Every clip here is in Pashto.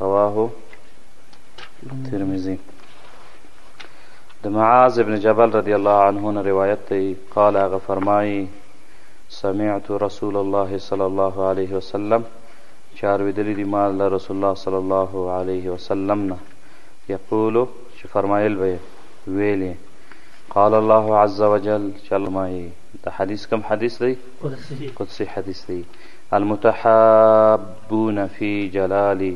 رواه ترمذي د معاذ ابن جبل رضی الله عنه نه روایت دی قال هغه فرمایي سمعت رسول الله صلی الله علیه وسلم چې اورېدلي دي ما له رسول الله صلی الله علیه وسلم نه یقولو چې فرمایل به ویلې قال الله عز وجل چې الله مایي د حدیث کوم حدیث دی قدسي حدیث دی المتحاب بون فی جلالی،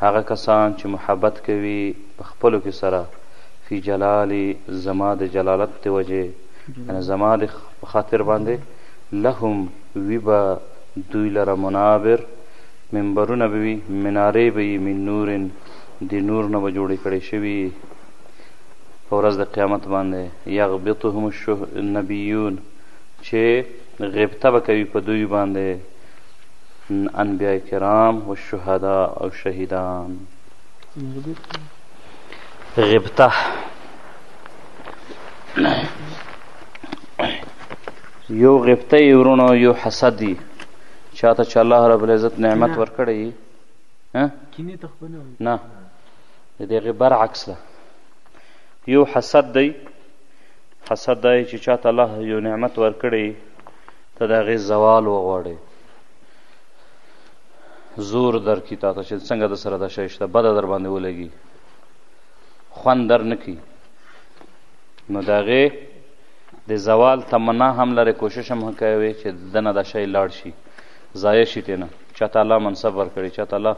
هغه کسان چې محبت کوي په خپلو کې سره، فی جلالی، زما د جلالت د وجې، یعنې زما د په خاطر باندې، لهم، وي به دوی لره منابر، منبرونه به وي، منارې به يي، من نور، د نور نه به جوړې کړې شوي په ورځ د قیامت باندې، یغبطهم النبیون، چې غبطه به کوي په دوی باندې، انبیاء کرام و شهدا او شهیدان غبطه یو غبطه یې ورونو یو حسد دي چاته چې الله رب العزت نعمت ورکړی نه د دې غبر عکس ده یو حسد دی حسد دی چې چاته الله یو نعمت ورکړی ته د هغې زوال وغواړې زور درکړي تا ته چې څنګه د سره دا شی شته بده در باندې ولګي خوند در نه کړي نو د هغې د زوال تمنا هم لرې کوشش هم کوې چې دنه دا شی لاړ شي ضایع شي تېنه چا ته الله منصب ورکړي چا ته الله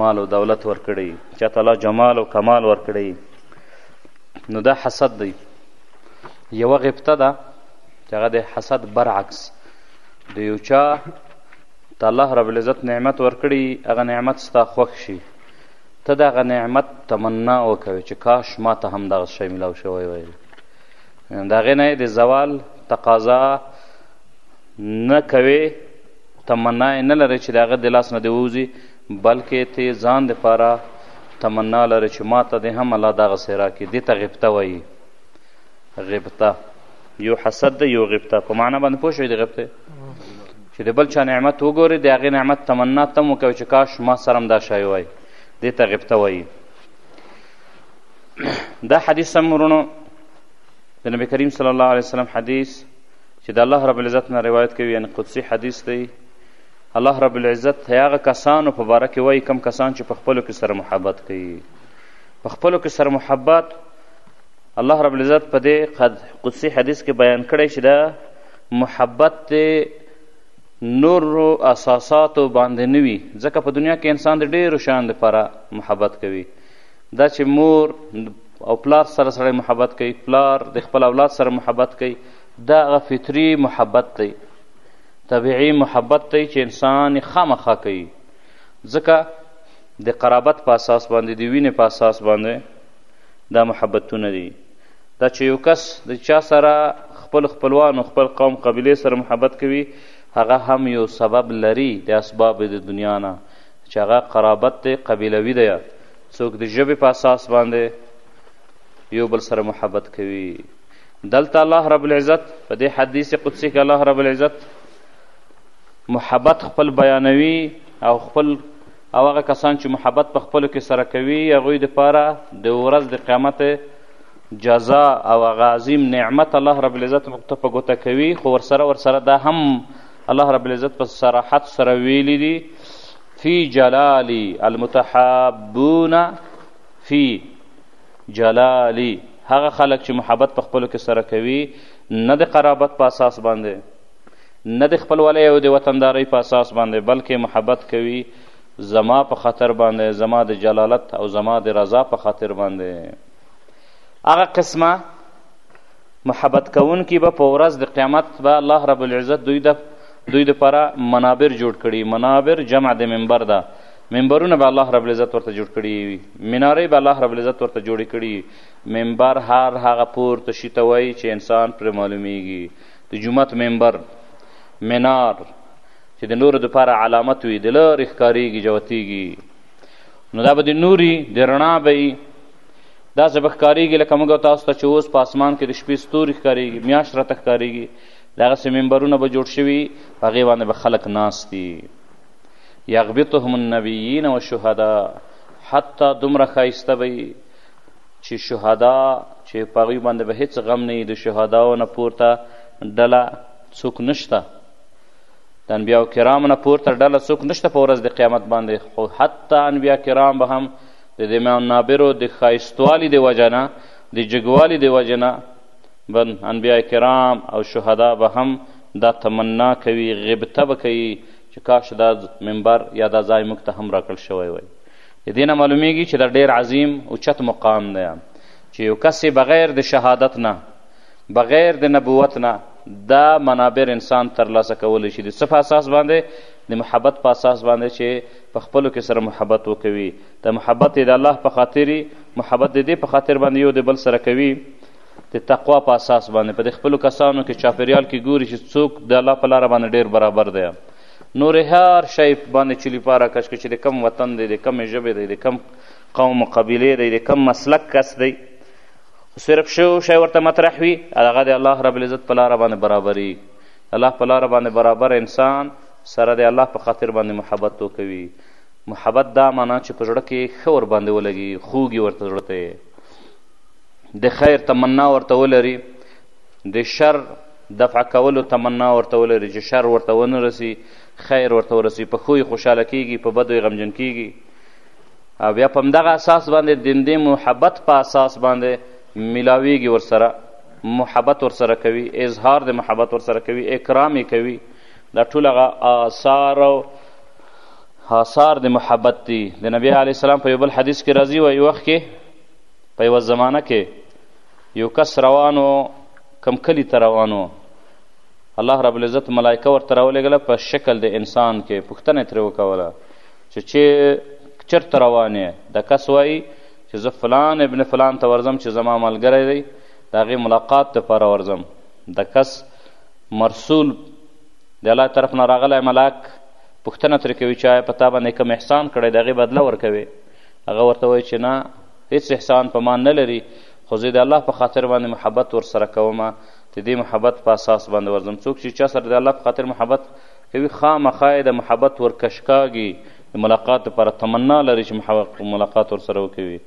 مال او دولت ورکړي چا ته الله جمال او کمال ورکړي نو دا حسد دی یوه غبطه ده چې هغه د حسد برعکس د یو چا ته الله رب العزت نعمت ورکړي هغه نعمت ستا خوښ شي ته د هغه نعمت تمنا وکوې چې کاش ما ته هم دغه شی میلاو شوی وای د هغې نه د زوال تقاضا نه کوې تمنا یې نه لرې چې د هغه د لاس نه دې ووځي بلکې ته ځان دپاره تمنا لرې چې ما ته دې هم الله دغسې راکړي دې ته غبطه وایي غبطه یو حسد دی یو غیبت په معنا باندې پوه شوې د غیبت چې د بل چا نعمت وګوري د هغې نعمت تمنا ته هم وکوي چې کاش ما سره هم دا شی وای دې ته غیبته وایي دا حدیث هم ورونو د نبی کریم صلی الله علیه وسلم حدیث چې د الله رب العزت نه روایت کوي یعنې قدسي حدیث دی الله رب العزت هغه کسانو په باره کې وایي کم کسان چې په خپلو کې سره محبت کوي په خپلو کې سره محبت الله رب العزت په دې قد قدسي حدیث کې بیان کړی چې دا محبت دی نورو اساساتو باندې نه وي ځکه په دنیا کې انسان د ډېرو شیانو لپاره محبت کوي دا چې مور او پلار سره سړی محبت کوي پلار د خپل اولاد سره محبت کوي دا هغه فطري محبت دی طبیعي محبت دی چې انسان یې خامخا کوي ځکه د قرابت په اساس باندې د وینې په اساس باندې دا محبتونه دي دا چې یو کس د چا سره خپل خپلوانو خپل قوم قبیله سره محبت کوي هغه هم یو سبب لري د اسباب د دنیا نه چې هغه قرابت دی قبیلوي دی څوک د ژبې په اساس باندې یو بل سره محبت کوي دلته الله رب العزت په دې حدیث قدسی کې الله رب العزت محبت خپل بیانوي او خپل او هغه کسان چې محبت په خپلو کې سره کوي هغوی دپاره د ورځ د قیامت جزا او هغه عظیم نعمت الله رب العزت ته په ګوته کوي خو ورسره ورسره دا هم الله رب العزت په صراحت سره ویلي دي فی جلالی المتحابون فی جلالی هغه خلک چې محبت په خپلو کې سره کوي نه د قرابت په اساس باندې نه د خپلوالۍ او د وطندارۍ په اساس باندې بلکې محبت کوي زما په خاطر باندې زما د جلالت او زما د رضا په خاطر باندې هغه قسمه محبت کوونکي به په ورځ د قیامت به الله رب العزت دوی د دوی دپاره منابر جوړ کړي منابر جمع د منبر ده منبرونه به الله رب العزت ورته جوړ کړي وي منارې به الله رب العزت ورته جوړې کړي منبر هر هغه پورته شي ته وایي چې انسان پرې معلومیږي د جومات ممبر منار چې د نورو دپاره علامت وي د لرې ښکارېږي جوتېږي نو دا به د نوري د رڼا به وي داسې به ښکارېږي لکه موږ تاسو ته چې اوس په اسمان کې د شپې ستوري ښکارېږي میاشت راته ښکارېږي دغسې ممبرونه به جوړ شوي په هغې باندې به خلک ناست دي یغبطهم النبیین و شهدا حتی دومره ښایسته به چې شهدا چې په هغوی باندې به هېڅ غم نه وي د شهداو نه پورته ډله څوک نشته د انبیاء کرام نه پورته ډله څوک نشته په ورځ د قیامت باندې خو حتی انبیاء کرام به هم د دې منابرو د ښایستوالي د وجه نه د جګوالي د وجه نه به انبیاء کرام او شهدا به هم دا تمنا کوي غبطه به کوي چې کاش دا منبر یا دا ځای موږ ته هم راکړل شوی وای د دې نه معلومیږي چې دا ډیر عظیم اوچت مقام دی چې یو کس بغیر د شهادت نه بغیر د نبوت نه دا منابر انسان ترلاسه کولی شي د څه په اساس باندې د محبت په اساس باندې چې په خپلو کې سره محبت وکوي د محبت د الله په خاطر محبت د دې په خاطر باندې یو د بل سره کوي د تقوا په اساس باندې په د خپلو کسانو کې چاپریال کې ګوري چې څوک د الله په لاره باندې ډیر برابر دی نو د هر شی باندې چې لپاره کش چې د کم وطن دی د کمې ژبې دی د کم قوم او قبیلې دی د کم مسلک کس دی صرف شو شی ورته مطرح وي هغه د الله رب العزت په لاره باندې برابري الله په لاره باندې برابر انسان سره د الله په خاطر باندې محبت تو کوي محبت دا معنا چې په زړه کې ښه ور باندې ولګي خوږي ورته زړه ته د خیر تمنا ورته ولري د شر دفع کولو تمنا ورته ولري چې شر ورته ونه رسي خیر ورته ورسي په ښو یې خوشحاله کیږي په بدو یې غمجن کیږي او بیا په همدغه اساس باندې د همدې محبت په اساس باندې ملاویږي ورسره محبت ورسره کوي اظهار د محبت ورسره کوي اکرام یې کوي دا ټول هغه آثار او آثار د محبت دي د نبی علیه السلام په یو بل حدیث کې راځي وایي وخت کې په یوه زمانه کې یو کس روان و کم کلي ته روان و الله رب العزت ملایکه ورته راولېږله په شکل د انسان کې پوښتنه یې ترې وکوله چې چې چېرته روان یې دا کس وایي چې زه فلان ابن فلان ته ورځم چې زما ملګری دی د هغې ملاقات دپاره ورځم د کس مرسول د الله طرف نه راغلی ملاک پوښتنه ترې کوي چې آیا په تا باندې کوم احسان کړی د هغې بدله ورکوي هغه ورته وایي چې نه هیڅ احسان په ما نه لري خو زه د الله په خاطر باندې محبت ورسره کوم د دې محبت په اساس باندې ورځم څوک چې چا سره د الله په خاطر محبت کوي خامخا د محبت ورکشکاږي د ملاقات لپاره تمنا لري چې ملاقات ورسره وکوي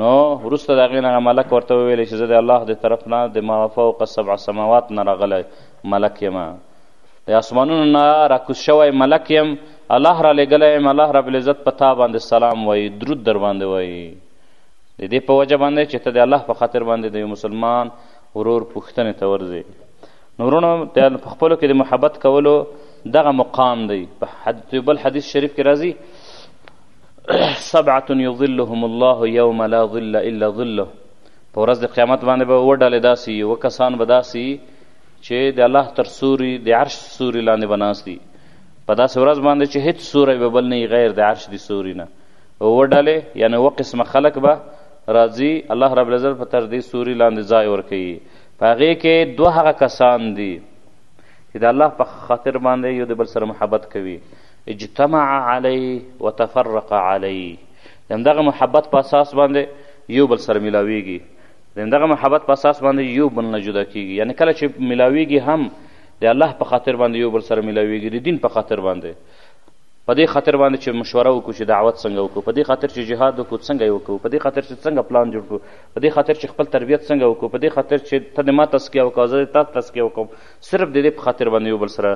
نو وروسته د هغې نه هغه ملک ورته وویل چې زه د الله د طرف نه د ما فوق سبع سماوات نه راغلی ملک یم د اسمانونو نه راکوز شوی ملک یم الله را لېږلی یم الله رب العزت په تا باندې سلام وایي درود در باندې وایي د دې په وجه باندې چې ته د الله په خاطر باندې د یو مسلمان ورور پوښتنې ته ورځې نو وروڼو په خپلو کې د محبت کولو دغه مقام دی په یو بل حدیث شریف کې راځي سبعة یظلهم الله یوم لا ظل الا ظله په ورځ د قیامت باندې به اووه ډلې داسې وي اووه کسان به داسې چې د الله تر سوري د عرش سوري لاندې به ناست دي په داسې ورځ باندې چې هیڅ سوری به بل نه وي غیر د عرش د سوري نه اووه ډلې یعنې اووه قسمه خلک به راځي الله رب العزت په تر دې سوري لاندې ځای ورکوي په هغې کې دوه هغه کسان دي چې د الله په خاطر باندې یو د بل سره محبت کوي اجتمع علیه وتفرق علیه د همدغه محبت په اساس باندې یو بل سره میلاویږي د همدغه محبت په اساس باندې یو بل نه جدا کیږي یعنی کله چې ملاویږي هم د الله په خاطر باندې یو بل سره ملاویږي د دین په خاطر باندې په دې خاطر باندې چې مشوره وکړو چې دعوت څنګه وکړو په دې خاطر چې جهاد وکړو څنګه یې وکړو په دې خاطر چې څنګه پلان جوړ کړو په دې خاطر چې خپل تربیت څنګه وکړو په دې خاطر چې ته د ما تسکیه وکړه زه د تا تسکیه وکړم صرف د دې په خاطر باندې یو بل سره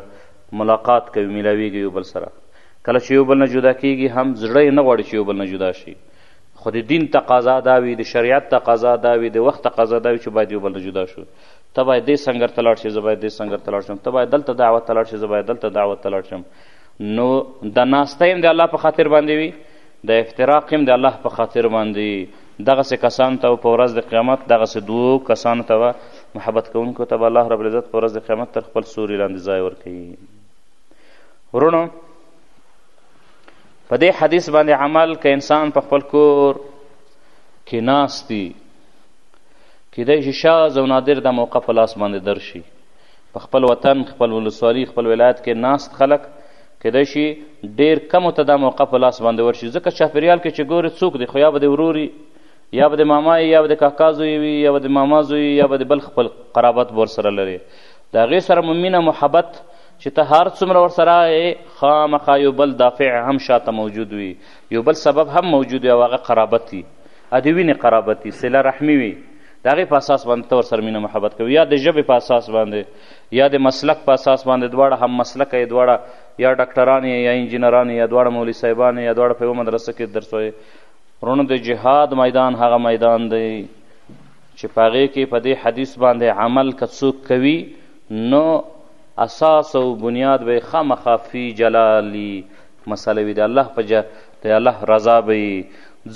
ملاقات کوي میلاویږي یو بل سره کله چې یو بل نه جدا کیږي هم زړه یې نه غواړي چې یو بل نه جدا شي خو د دین تقاضا دا وي د شریعت تقاضا دا وي د وخت تقاضا دا وي چې باید یو بل نه جدا شو ته باید دې سنګر ته لاړ شې زه باید دې سنګر ته لاړ شم ته باید دلته دعوت ته لاړ شې زه باید دلته دعوت ته لاړ شم نو د ناسته هم د الله په خاطر باندې وي د افتراق هم د الله په خاطر باندې دغسې کسان ته په ورځ د قیامت دغسې دوو کسانو ته به محبت کوونکو ته به الله رب العزت په ورځ د قیامت تر خپل سوري لاندې ځای ورکوي وروڼو په دې حدیث باندې عمل که انسان په خپل کور کې ناست دي کیدای شي شاز او نادر د موقع په لاس باندې درشي په خپل وطن خپل ولسوالي خپل ولایت کې ناست خلک کیدای شي ډیر کمو ته دا موقع په لاس باندې ورشي ځکه چاپریال کې چې ګورې څوک دی خو یا به د وروري یا به د ماما یا به د کاکا زوی وي یا به د ماما زوی یا به د بل خپل قرابت به ورسره لري د هغې سره مو مینه محبت چې ته هر څومره ورسره یې خامخا یو بل دافع هم شاته موجود وي یو بل سبب هم موجود وي او هغه قرابت وي د وینې قرابت وي صله رحمي وي د هغې په اساس باندې ته ورسره مینه محبت کوي یا د ژبې په اساس باندې یا د مسلک په اساس باندې دواړه هم مسلکه یې دواړه یا ډاکټران یې یا انجینران یې یا دواړه مولي صاحبان یې یا دواړه په یوه مدرسه کې درس وایي وروڼو د جهاد میدان هغه میدان دی چې په هغې کې په دې حدیث باندې عمل که څوک کوي نو اساس او بنیاد به خامخا فی جلالی مسله وي د الله په جا د الله رضا به وي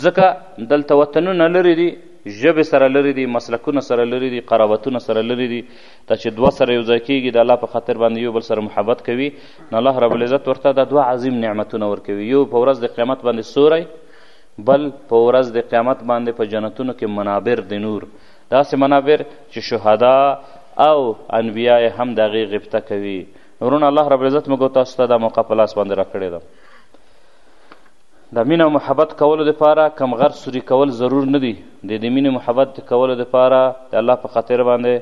ځکه دلته وطنونه لرې دي ژبې سره لرې دي مسلکونه سره لرې دي قرابتونه سره لرې دي دا چې دوه سره یو ځای کېږي د الله په خاطر باندې یو بل سره محبت کوي نو الله رب العزت ورته دا دوه عظیم نعمتونه ورکوي یو په ورځ د قیامت باندې سوری بل په ورځ د قیامت باندې په جنتونو کې منابر د نور داسې منابر چې شهدا او انبیا یې هم د هغې غبطه کوي ورونه الله رب العزت موږ تاسو ته دا موقع په لاس باندې راکړې ده د مینه او محبت کولو دپاره کم غر سوري کول ضرور نه دي د د مینې محبت کولو دپاره د الله په خاطر باندې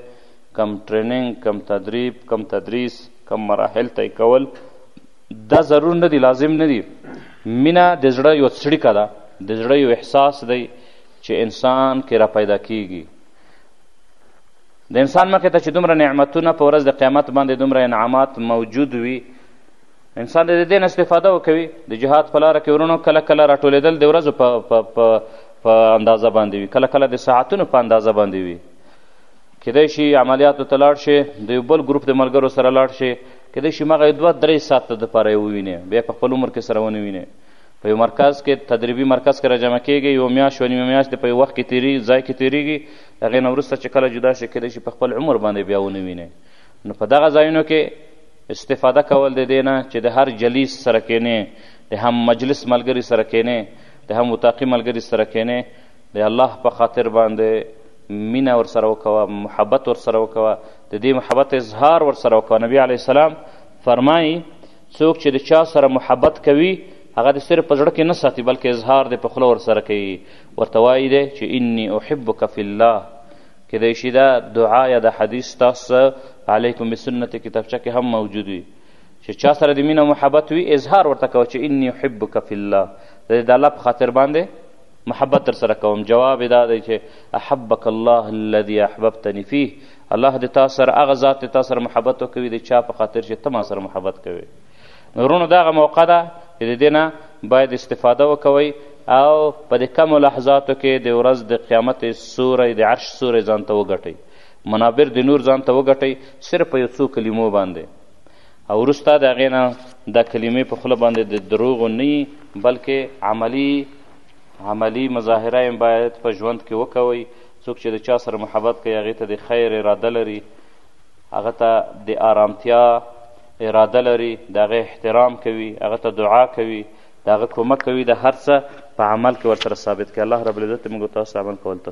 کم ټریننګ کم تدریب کم تدریس کم مراحل طی کول دا ضرور نه دي لازم نه دي مینه د زړه یو څړیکه ده د زړه یو احساس دی چې انسان کې را پیدا کیږي د انسان مخې ته چې دومره نعمتونه په ورځ د قیامت باندې دومره انعامات موجود وي انسان د دې نه استفاده وکوي د جهاد په لاره کې ورونو کله کله راټولېدل د ورځو په په په په اندازه باندې وي کله کله د ساعتونو په اندازه باندې وي کیدای شي عملیاتو ته لاړ شي د یو بل ګروپ د ملګرو سره لاړ شي کیدای شي مغه دوه درې ساعته دپاره یې ووینې بیا په خپل عمر کې سره ونه وینې په یو مرکز کې تدریبي مرکز کې راجمع کېږي یو میاشت یو نیمه میاشت په یو وخت کې تېرېږي ځای کې تېرېږي د هغې نه وروسته چې کله جدا شي کېدای شي په خپل عمر باندې بیا ونه وینئ نو په دغه ځایونو کې استفاده کول د دې نه چې د هر جلیس سره کېنې د هم مجلس ملګري سره کېنې د هم وطاقي ملګري سره کېنې د الله په خاطر باندې مینه ورسره وکوه محبت ورسره وکوه د دې محبت اظهار ورسره وکوه نبی علیه السلام فرمایي څوک چې د چا سره محبت کوي هغه د صرف په زړه کې نه ساتي بلکې اظهار دی په خوله ورسره کوي ورته وایي دی چې انی احبک فی الله کیدای شي دا دعا یا د حدیث تاسو علیکم بسنت کتابچه کې هم موجود وي چې چا سره د مینه محبت وي اظهار ورته کوه چې انی احبک فی الله د د الله په خاطر باندې محبت در سره کوم جواب دا دی چې احبک الله الذي احببتني فيه الله د تا سره هغه ذات د تا سره محبت وکوي د چا په خاطر چې ته ما سره محبت کوي نو وروڼو دا هغه موقع ده چې د دې نه باید استفاده وکوئ او په دې کمو لحظاتو کې د ورځ د قیامت سوری د عرش سوری ځان ته وګټئ منابر د نور ځان ته وګټئ صرف په یو څو کلمو باندې او وروسته د هغې نه دا کلمې په خوله باندې د دروغو نه بلکې عملی عملی مظاهره باید په ژوند کې وکوئ څوک چې د چا سره محبت کوي هغې ته د خیر اراده لري هغه ته د آرامتیا اراده لري د هغه احترام کوي هغه ته دعا کوي د هغه کمک کوي د هر څه په عمل کې ورسره ثابت کوي الله رب العزت موږ تاسو عمل کول